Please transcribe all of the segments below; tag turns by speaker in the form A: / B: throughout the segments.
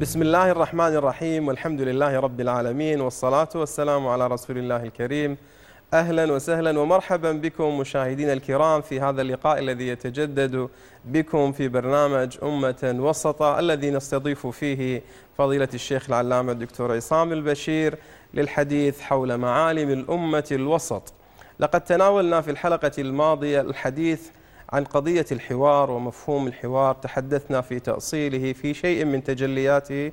A: بسم الله الرحمن الرحيم والحمد لله رب العالمين والصلاة والسلام على رسول الله الكريم أهلا وسهلا ومرحبا بكم مشاهدينا الكرام في هذا اللقاء الذي يتجدد بكم في برنامج أمة وسطة الذي نستضيف فيه فضيلة الشيخ العلامة الدكتور عصام البشير للحديث حول معالم الأمة الوسط لقد تناولنا في الحلقة الماضية الحديث عن قضية الحوار ومفهوم الحوار. تحدثنا في تأصيله في شيء من تجلياته.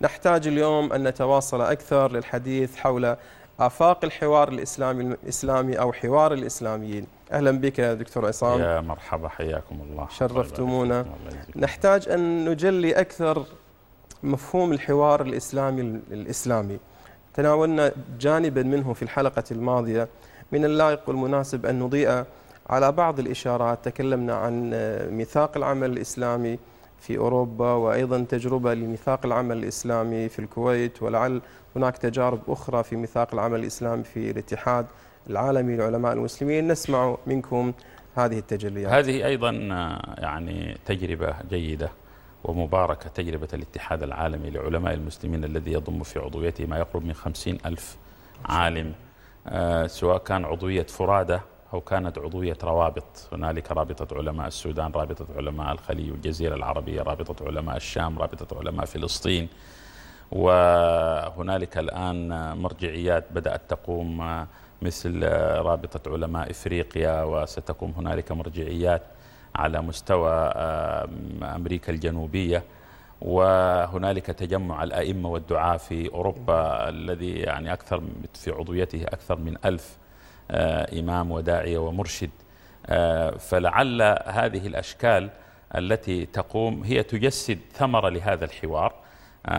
A: نحتاج اليوم أن نتواصل أكثر للحديث حول آفاق الحوار الإسلامي الإسلامي أو حوار الإسلاميين. أهلا بك دكتور عصام.
B: يا مرحبا حياكم الله.
A: شرفتمونا. نحتاج أن نجلي أكثر مفهوم الحوار الإسلامي الإسلامي. تناولنا جانبا منه في الحلقة الماضية. من اللائق والمناسب أن نضيء على بعض الإشارات تكلمنا عن ميثاق العمل الإسلامي في أوروبا وأيضا تجربة لميثاق العمل الإسلامي في الكويت ولعل هناك تجارب أخرى في ميثاق العمل الإسلامي في الاتحاد العالمي للعلماء المسلمين. نسمع منكم هذه التجليات
B: هذه أيضا يعني تجربة جيدة ومباركة تجربة الاتحاد العالمي لعلماء المسلمين الذي يضم في عضويته ما يقرب من خمسين ألف عالم آه، سواء كان عضوية فرادة أو كانت عضوية روابط. هنالك رابطة علماء السودان رابطة علماء الخليج والجزيرة العربية رابطة علماء الشام رابطة علماء فلسطين. وهنالك الآن مرجعيات بدأت تقوم مثل رابطة علماء إفريقيا وستقوم هنالك مرجعيات على مستوى أمريكا الجنوبية. وهنالك تجمع الأئمة والدعاة في أوروبا الذي يعني أكثر في عضويته أكثر من ألف آه، إمام وداعية ومرشد. آه، فلعل هذه الأشكال التي تقوم هي تجسد ثمرة لهذا الحوار آه،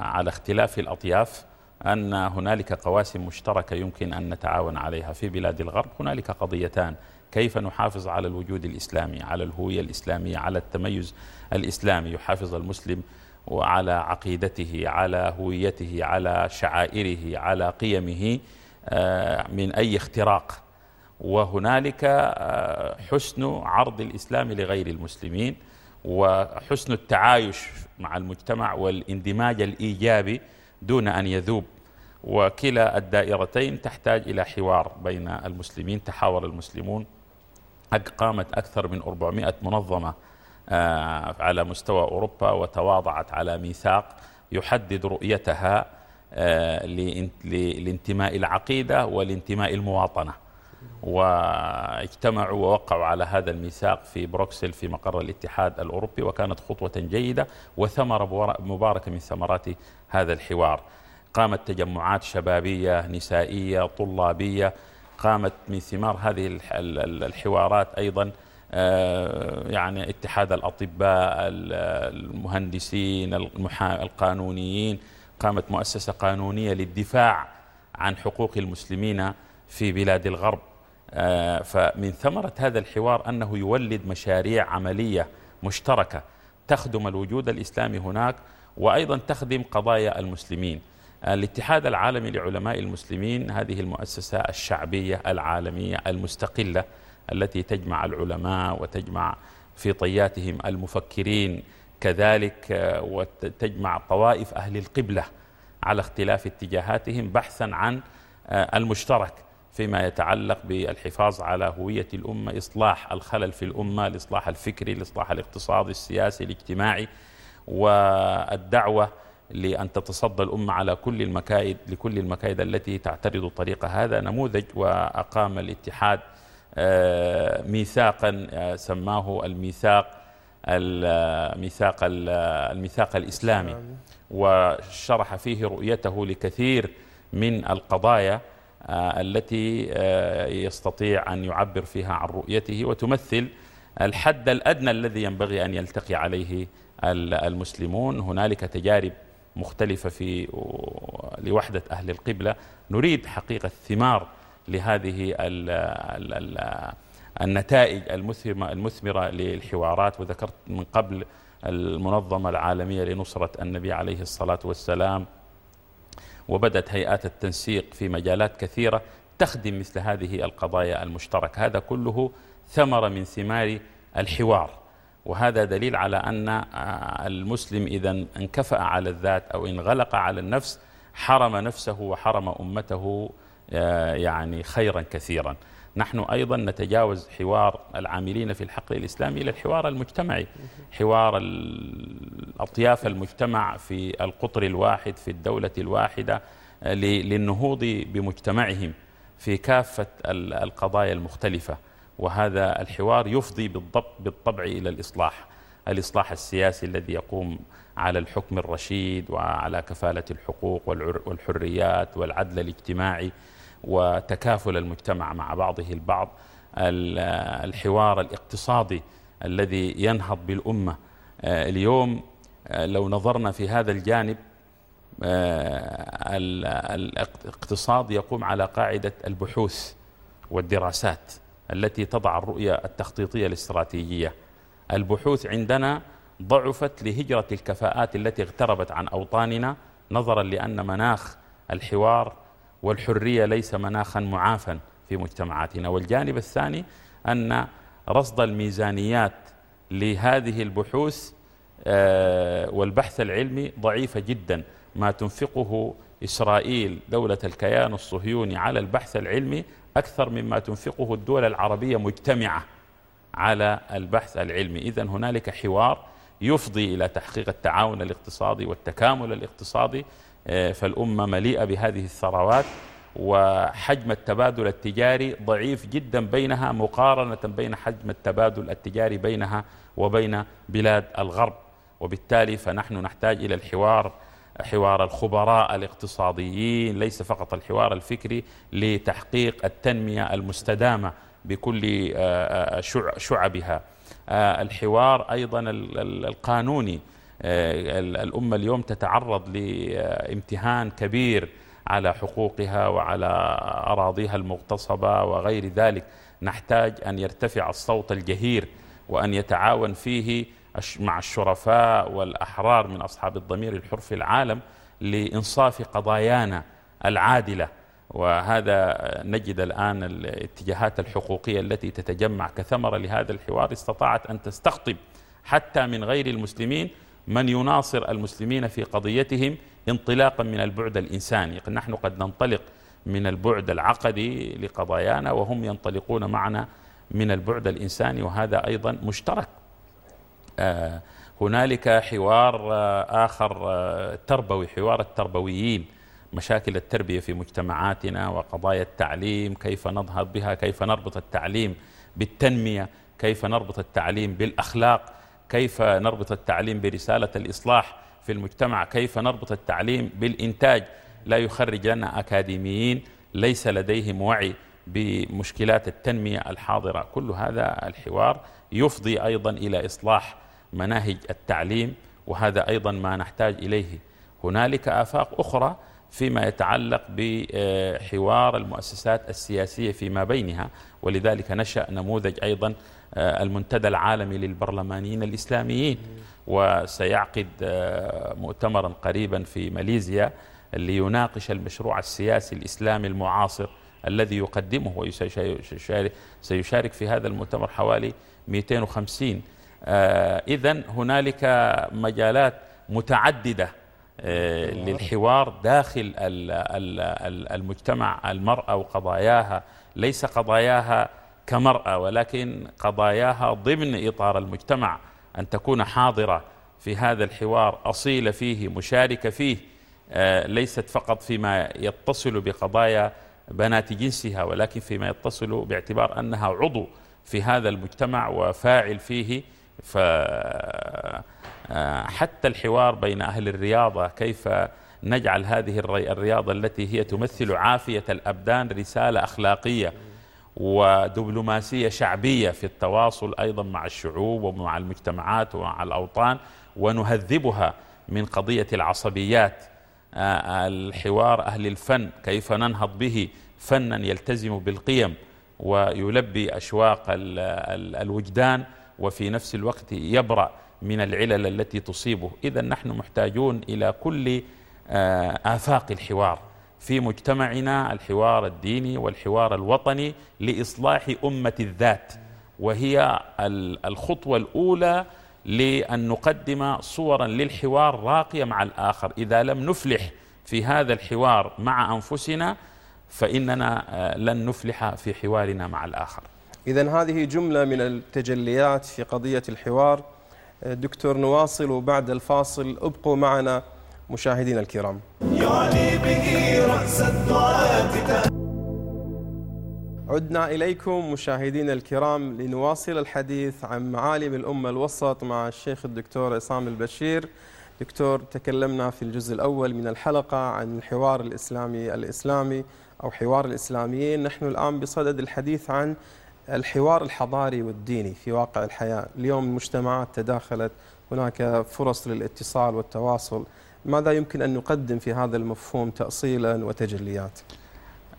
B: على اختلاف الأطياف أن هنالك قواسم مشتركة يمكن أن نتعاون عليها في بلاد الغرب. هنالك قضيتان كيف نحافظ على الوجود الإسلامي على الهوية الإسلامية على التميز الإسلامي يحافظ المسلم وعلى عقيدته على هويته على شعائره على قيمه. آه، من أي اختراق. وهنالك آه، حسن عرض الإسلام لغير المسلمين وحسن التعايش مع المجتمع والاندماج الإيجابي دون أن يذوب. وكلا الدائرتين تحتاج إلى حوار بين المسلمين تحاور المسلمون. قامت أكثر من 400 منظمة آه، على مستوى أوروبا وتواضعت على ميثاق يحدد رؤيتها. آه، لانتماء العقيدة والانتماء المواطنة. واجتمعوا ووقعوا على هذا الميثاق في بروكسل في مقر الاتحاد الأوروبي وكانت خطوة جيدة وثمرة مباركة من ثمرات هذا الحوار. قامت تجمعات شبابية نسائية طلابية. قامت من ثمار هذه الحوارات أيضا آه، يعني اتحاد الأطباء المهندسين القانونيين. قامت مؤسسة قانونية للدفاع عن حقوق المسلمين في بلاد الغرب. آه، فمن ثمرة هذا الحوار أنه يولد مشاريع عملية مشتركة تخدم الوجود الإسلامي هناك وأيضا تخدم قضايا المسلمين. الاتحاد العالمي لعلماء المسلمين هذه المؤسسة الشعبية العالمية المستقلة التي تجمع العلماء وتجمع في طياتهم المفكرين كذلك آه، وتجمع طوائف أهل القبلة على اختلاف اتجاهاتهم بحثا عن آه، المشترك فيما يتعلق بالحفاظ على هوية الأمة إصلاح الخلل في الأمة الإصلاح الفكري الإصلاح الاقتصادي السياسي الاجتماعي والدعوة لأن تتصدى الأمة على كل المكايد لكل المكايد التي تعترض طريق هذا نموذج. وأقام الاتحاد آه، ميثاقا سماه الميثاق الميثاق الميثاق الإسلامي وشرح فيه رؤيته لكثير من القضايا آه، التي آه، يستطيع أن يعبر فيها عن رؤيته وتمثل الحد الأدنى الذي ينبغي أن يلتقي عليه المسلمون. هنالك تجارب مختلفة في لوحدة أهل القبلة. نريد حقيقة ثمار لهذه ال ال النتائج المثمرة, المثمرة للحوارات وذكرت من قبل المنظمة العالمية لنصرة النبي عليه الصلاة والسلام وبدت هيئات التنسيق في مجالات كثيرة تخدم مثل هذه القضايا المشتركة هذا كله ثمرة من ثمار الحوار. وهذا دليل على أن المسلم إذا انكفأ على الذات أو انغلق على النفس حرم نفسه وحرم أمته يعني خيرا كثيرا. نحن أيضا نتجاوز حوار العاملين في الحقل الإسلامي إلى الحوار المجتمعي. حوار أطياف المجتمع في القطر الواحد في الدولة الواحدة للنهوض بمجتمعهم في كافة القضايا المختلفة. وهذا الحوار يفضي بالطبع إلى الإصلاح. الإصلاح السياسي الذي يقوم على الحكم الرشيد وعلى كفالة الحقوق والحريات والعدل الاجتماعي. وتكافل المجتمع مع بعضه البعض. الحوار الاقتصادي الذي ينهض بالأمة آه، اليوم آه، لو نظرنا في هذا الجانب آه، الاقتصاد يقوم على قاعدة البحوث والدراسات التي تضع الرؤية التخطيطية الاستراتيجية. البحوث عندنا ضعفت لهجرة الكفاءات التي اغتربت عن أوطاننا نظرا لأن مناخ الحوار والحرية ليس مناخا معافا في مجتمعاتنا. والجانب الثاني أن رصد الميزانيات لهذه البحوث آه، والبحث العلمي ضعيفة جدا. ما تنفقه إسرائيل دولة الكيان الصهيوني على البحث العلمي أكثر مما تنفقه الدول العربية مجتمعة على البحث العلمي. إذا هنالك حوار يفضي إلى تحقيق التعاون الاقتصادي والتكامل الاقتصادي فالأمة مليئة بهذه الثروات وحجم التبادل التجاري ضعيف جدا بينها مقارنة بين حجم التبادل التجاري بينها وبين بلاد الغرب. وبالتالي فنحن نحتاج إلى الحوار حوار الخبراء الاقتصاديين ليس فقط الحوار الفكري لتحقيق التنمية المستدامة بكل آه، آه، شعبها. الحوار أيضا القانوني آه، الأمة اليوم تتعرض لامتهان كبير على حقوقها وعلى أراضيها المغتصبة وغير ذلك. نحتاج أن يرتفع الصوت الجهير وأن يتعاون فيه مع الشرفاء والأحرار من أصحاب الضمير الحر في العالم لإنصاف قضايانا العادلة. وهذا نجد الآن الاتجاهات الحقوقية التي تتجمع كثمرة لهذا الحوار استطاعت أن تستقطب حتى من غير المسلمين من يناصر المسلمين في قضيتهم انطلاقا من البعد الإنساني. نحن قد ننطلق من البعد العقدي لقضايانا وهم ينطلقون معنا من البعد الإنساني وهذا أيضا مشترك. آه، هنالك حوار آه، آخر آه، تربوي حوار التربويين مشاكل التربية في مجتمعاتنا وقضايا التعليم كيف ننهض بها كيف نربط التعليم بالتنمية كيف نربط التعليم بالأخلاق. كيف نربط التعليم برسالة الإصلاح في المجتمع؟ كيف نربط التعليم بالإنتاج؟ لا يخرج لنا أكاديميين ليس لديهم وعي بمشكلات التنمية الحاضرة. كل هذا الحوار يفضي أيضا إلى إصلاح مناهج التعليم وهذا أيضا ما نحتاج إليه. هنالك آفاق أخرى فيما يتعلق بحوار المؤسسات السياسية فيما بينها ولذلك نشأ نموذج أيضا المنتدى العالمي للبرلمانيين الإسلاميين. وسيعقد آه، مؤتمرا قريبا في ماليزيا ليناقش المشروع السياسي الإسلامي المعاصر الذي يقدمه وسيشارك في هذا المؤتمر حوالي 250 آه، إذا هنالك مجالات متعددة للحوار داخل المجتمع المرأة وقضاياها. ليس قضاياها كمرأة ولكن قضاياها ضمن إطار المجتمع أن تكون حاضرة في هذا الحوار أصيلة فيه مشاركة فيه آه، ليست فقط فيما يتصل بقضايا بنات جنسها ولكن فيما يتصل باعتبار أنها عضو في هذا المجتمع وفاعل فيه. آه، حتى الحوار بين أهل الرياضة كيف نجعل هذه الرياضة التي هي تمثل عافية الأبدان رسالة أخلاقية. ودبلوماسية شعبية في التواصل أيضا مع الشعوب ومع المجتمعات ومع الأوطان ونهذبها من قضية العصبيات آه، الحوار أهل الفن كيف ننهض به فنا يلتزم بالقيم ويلبي أشواق الوجدان وفي نفس الوقت يبرأ من العلل التي تصيبه. إذا نحن محتاجون إلى كل آه، آفاق الحوار. في مجتمعنا الحوار الديني والحوار الوطني لإصلاح أمة الذات وهي الخطوة الأولى لأن نقدم صورا للحوار راقية مع الآخر. إذا لم نفلح في هذا الحوار مع أنفسنا فإننا آه، لن نفلح في حوارنا مع الآخر.
A: إذا هذه جملة من التجليات في قضية الحوار. آه، دكتور نواصل بعد الفاصل ابقوا معنا. مشاهدينا الكرام. يعني به رأس عدنا إليكم مشاهدينا الكرام لنواصل الحديث عن معالم الأمة الوسط مع الشيخ الدكتور عصام البشير. دكتور تكلمنا في الجزء الأول من الحلقة عن الحوار الإسلامي الإسلامي أو حوار الإسلاميين. نحن الآن بصدد الحديث عن الحوار الحضاري والديني في واقع الحياة. اليوم المجتمعات تداخلت هناك فرص للاتصال والتواصل. ماذا يمكن أن نقدم في هذا المفهوم تأصيلا وتجليات؟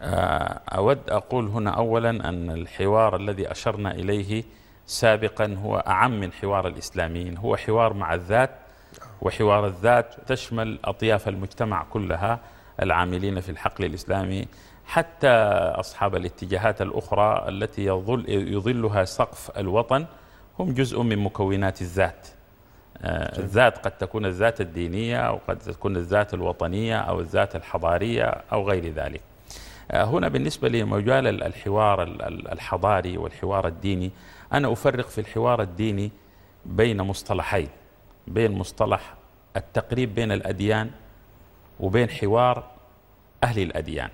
B: آه، أود أقول هنا أولا أن الحوار الذي أشرنا إليه سابقا هو أعم من حوار الإسلاميين هو حوار مع الذات وحوار الذات تشمل أطياف المجتمع كلها العاملين في الحقل الإسلامي حتى أصحاب الاتجاهات الأخرى التي يظل يظلها سقف الوطن هم جزء من مكونات الذات. الذات قد تكون الذات الدينية أو قد تكون الذات الوطنية أو الذات الحضارية أو غير ذلك. آه، هنا بالنسبة لمجال الحوار الحضاري والحوار الديني أنا أفرق في الحوار الديني بين مصطلحين بين مصطلح التقريب بين الأديان وبين حوار أهل الأديان.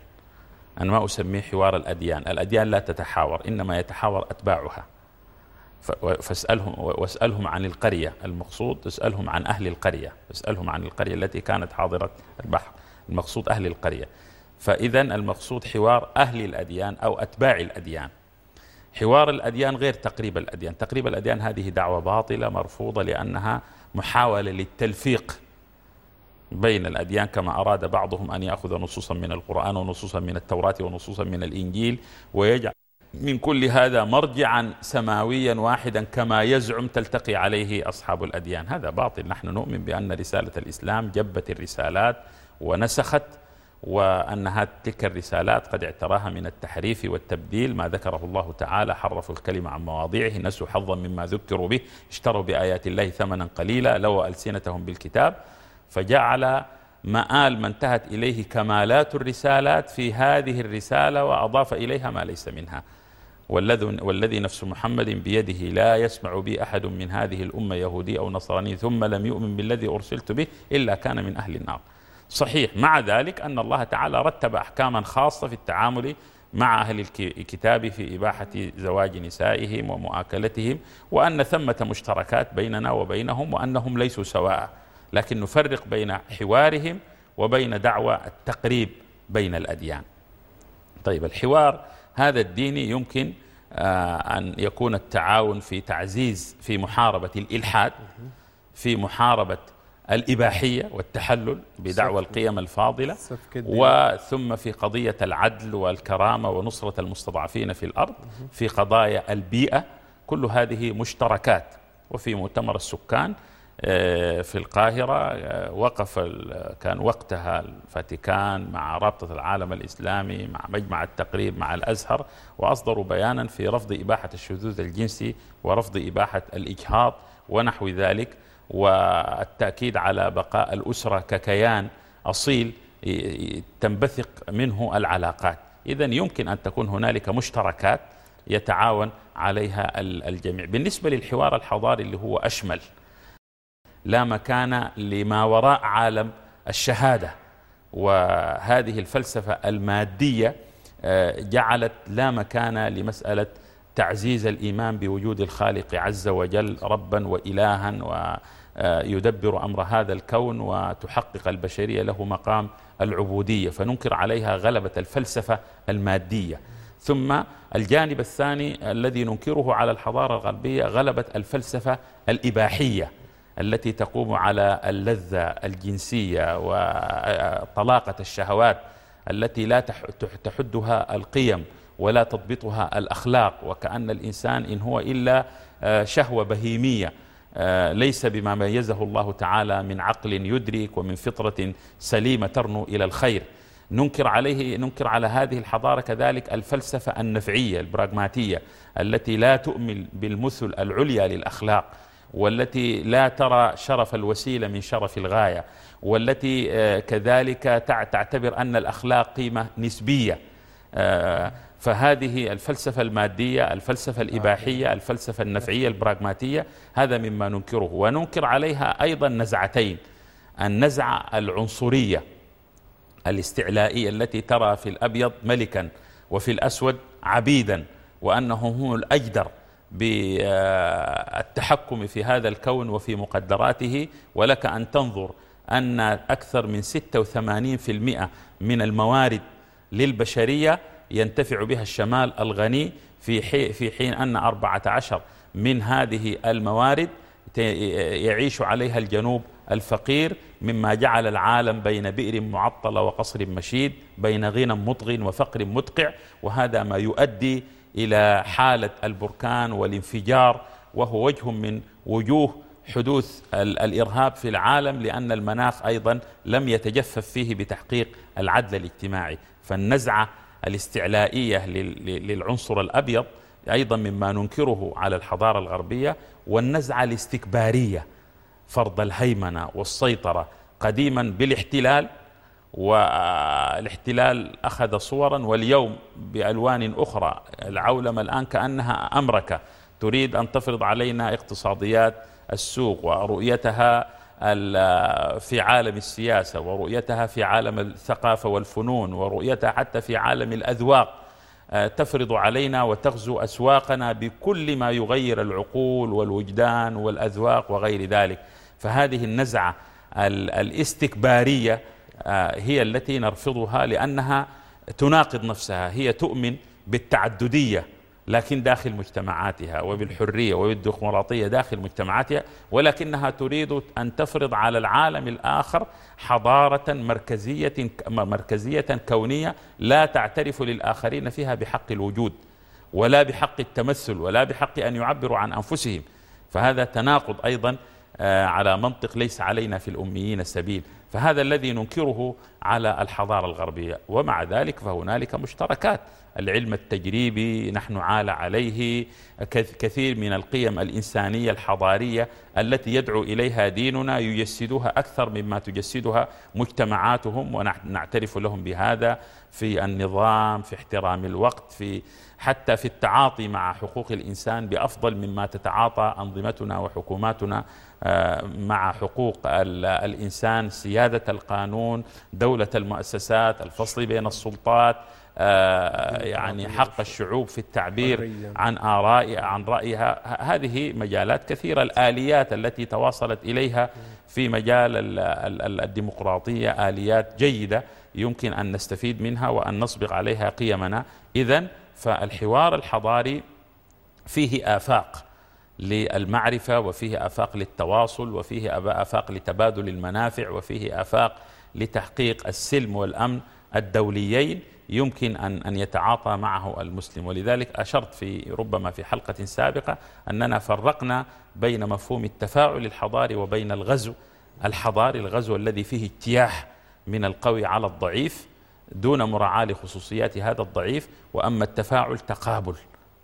B: أنا ما أسميه حوار الأديان الأديان لا تتحاور إنما يتحاور أتباعها. فاسألهم واسألهم عن القرية المقصود اسألهم عن أهل القرية اسألهم عن القرية التي كانت حاضرة البحر المقصود أهل القرية. فإذا المقصود حوار أهل الأديان أو أتباع الأديان. حوار الأديان غير تقريب الأديان. تقريب الأديان هذه دعوة باطلة مرفوضة لأنها محاولة للتلفيق بين الأديان كما أراد بعضهم أن يأخذ نصوصا من القرآن ونصوصا من التوراة ونصوصا من الإنجيل ويجعل من كل هذا مرجعا سماويا واحدا كما يزعم تلتقي عليه أصحاب الأديان. هذا باطل. نحن نؤمن بأن رسالة الإسلام جبت الرسالات ونسخت وأنها تلك الرسالات قد اعتراها من التحريف والتبديل. ما ذكره الله تعالى حرفوا الكلمة عن مواضيعه نسوا حظا مما ذكروا به اشتروا بآيات الله ثمنا قليلا لو ألسنتهم بالكتاب. فجعل مآل ما انتهت إليه كمالات الرسالات في هذه الرسالة وأضاف إليها ما ليس منها. والذي, نفس محمد بيده لا يسمع بي أحد من هذه الأمة يهودي أو نصراني ثم لم يؤمن بالذي أرسلت به إلا كان من أهل النار. صحيح مع ذلك أن الله تعالى رتب أحكاما خاصة في التعامل مع أهل الكتاب في إباحة زواج نسائهم ومؤاكلتهم وأن ثمة مشتركات بيننا وبينهم وأنهم ليسوا سواء لكن نفرق بين حوارهم وبين دعوى التقريب بين الأديان. طيب الحوار هذا الديني يمكن آه، أن يكون التعاون في تعزيز في محاربة الإلحاد في محاربة الإباحية والتحلل بدعوى القيم الفاضلة وثم في قضية العدل والكرامة ونصرة المستضعفين في الأرض في قضايا البيئة كل هذه مشتركات وفي مؤتمر السكان في القاهرة آه، وقف كان وقتها الفاتيكان مع رابطة العالم الإسلامي مع مجمع التقريب مع الأزهر وأصدروا بيانا في رفض إباحة الشذوذ الجنسي ورفض إباحة الإجهاض ونحو ذلك والتأكيد على بقاء الأسرة ككيان أصيل تنبثق منه العلاقات. إذا يمكن أن تكون هنالك مشتركات يتعاون عليها الجميع. بالنسبة للحوار الحضاري اللي هو أشمل لا مكان لما وراء عالم الشهادة. وهذه الفلسفة المادية آه، جعلت لا مكان لمسألة تعزيز الإيمان بوجود الخالق عز وجل ربا وإلها ويدبر أمر هذا الكون وتحقق البشرية له مقام العبودية. فننكر عليها غلبة الفلسفة المادية. ثم الجانب الثاني الذي ننكره على الحضارة الغربية غلبة الفلسفة الإباحية. التي تقوم على اللذة الجنسية وطلاقة الشهوات التي لا تحدها القيم ولا تضبطها الأخلاق وكأن الإنسان إن هو إلا آه، شهوة بهيمية آه، ليس بما ميزه الله تعالى من عقل يدرك ومن فطرة سليمة ترنو إلى الخير. ننكر عليه ننكر على هذه الحضارة كذلك الفلسفة النفعية البراغماتية التي لا تؤمن بالمثل العليا للأخلاق. والتي لا ترى شرف الوسيلة من شرف الغاية والتي آه، كذلك تعتبر أن الأخلاق قيمة نسبية. آه، فهذه الفلسفة المادية الفلسفة الإباحية الفلسفة النفعية البراغماتية هذا مما ننكره. وننكر عليها أيضا نزعتين. النزعة العنصرية الاستعلائية التي ترى في الأبيض ملكا وفي الأسود عبيدا وأنهم هم الأجدر بالتحكم في هذا الكون وفي مقدراته ولك أن تنظر أن أكثر من 86% من الموارد للبشرية ينتفع بها الشمال الغني في في حين أن 14 من هذه الموارد يعيش عليها الجنوب الفقير مما جعل العالم بين بئر معطلة وقصر مشيد بين غنى مطغ وفقر مدقع وهذا ما يؤدي إلى حالة البركان والانفجار وهو وجه من وجوه حدوث الإرهاب في العالم لأن المناخ أيضا لم يتجفف فيه بتحقيق العدل الاجتماعي. فالنزعة الاستعلائية للعنصر الأبيض أيضا مما ننكره على الحضارة الغربية والنزعة الاستكبارية فرض الهيمنة والسيطرة قديما بالإحتلال والاحتلال أخذ صورا واليوم بألوان أخرى. العولمة الآن كأنها أمركة. تريد أن تفرض علينا اقتصاديات السوق ورؤيتها في عالم السياسة ورؤيتها في عالم الثقافة والفنون ورؤيتها حتى في عالم الأذواق. آه، تفرض علينا وتغزو أسواقنا بكل ما يغير العقول والوجدان والأذواق وغير ذلك. فهذه النزعة الاستكبارية هي التي نرفضها لأنها تناقض نفسها هي تؤمن بالتعددية لكن داخل مجتمعاتها وبالحرية وبالديمقراطية داخل مجتمعاتها ولكنها تريد أن تفرض على العالم الآخر حضارة مركزية مركزية كونية لا تعترف للآخرين فيها بحق الوجود ولا بحق التمثل ولا بحق أن يعبروا عن أنفسهم. فهذا تناقض أيضا آه، على منطق ليس علينا في الأميين السبيل. فهذا الذي ننكره على الحضارة الغربية. ومع ذلك فهنالك مشتركات. العلم التجريبي نحن عال عليه كثير من القيم الإنسانية الحضارية التي يدعو إليها ديننا يجسدها أكثر مما تجسدها مجتمعاتهم ونعترف لهم بهذا في النظام في احترام الوقت في حتى في التعاطي مع حقوق الإنسان بأفضل مما تتعاطى أنظمتنا وحكوماتنا. مع حقوق الإنسان سيادة القانون دولة المؤسسات الفصل بين السلطات آه، يعني حق الشعوب في التعبير عن آراء عن رأيها هذه مجالات كثيرة. الآليات التي تواصلت إليها في مجال الديمقراطية آليات جيدة يمكن أن نستفيد منها وأن نصبغ عليها قيمنا. إذا فالحوار الحضاري فيه آفاق. للمعرفة وفيه آفاق للتواصل وفيه آفاق لتبادل المنافع وفيه آفاق لتحقيق السلم والأمن الدوليين يمكن أن أن يتعاطى معه المسلم. ولذلك أشرت في ربما في حلقة سابقة أننا فرقنا بين مفهوم التفاعل الحضاري وبين الغزو الحضاري الغزو الذي فيه اجتياح من القوي على الضعيف دون مراعاة لخصوصيات هذا الضعيف. وأما التفاعل تقابل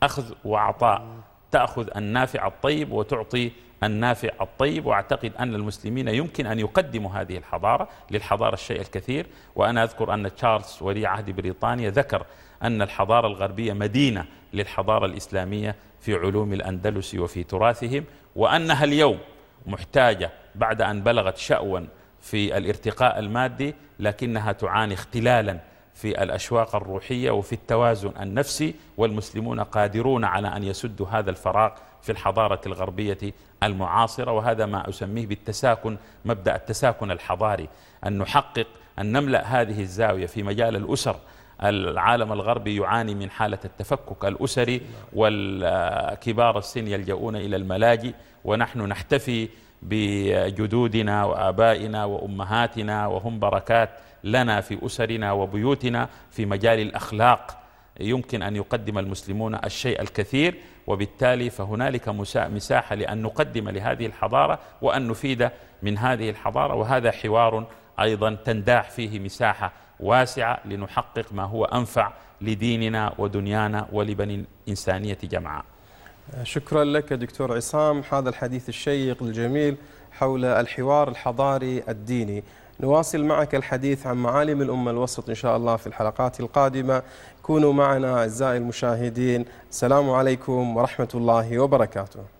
B: أخذ وعطاء تأخذ النافع الطيب وتعطي النافع الطيب وأعتقد أن المسلمين يمكن أن يقدموا هذه الحضارة للحضارة الشيء الكثير. وأنا أذكر أن تشارلز ولي عهد بريطانيا ذكر أن الحضارة الغربية مدينة للحضارة الإسلامية في علوم الأندلس وفي تراثهم وأنها اليوم محتاجة بعد أن بلغت شأوا في الارتقاء المادي لكنها تعاني اختلالا في الأشواق الروحية وفي التوازن النفسي والمسلمون قادرون على أن يسدوا هذا الفراغ في الحضارة الغربية المعاصرة. وهذا ما أسميه بالتساكن مبدأ التساكن الحضاري أن نحقق أن نملأ هذه الزاوية في مجال الأسر. العالم الغربي يعاني من حالة التفكك الأسري والكبار السن يلجؤون إلى الملاجئ. ونحن نحتفي بجدودنا وآبائنا وأمهاتنا وهم بركات لنا في أسرنا وبيوتنا في مجال الأخلاق. يمكن أن يقدم المسلمون الشيء الكثير وبالتالي فهنالك مساحة لأن نقدم لهذه الحضارة وأن نفيد من هذه الحضارة وهذا حوار أيضا تنداح فيه مساحة واسعة لنحقق ما هو أنفع لديننا ودنيانا ولبني الإنسانية جمعاء.
A: شكرا لك دكتور عصام. هذا الحديث الشيق الجميل حول الحوار الحضاري الديني. نواصل معك الحديث عن معالم الأمة الوسط إن شاء الله في الحلقات القادمة. كونوا معنا أعزائي المشاهدين. السلام عليكم ورحمة الله وبركاته.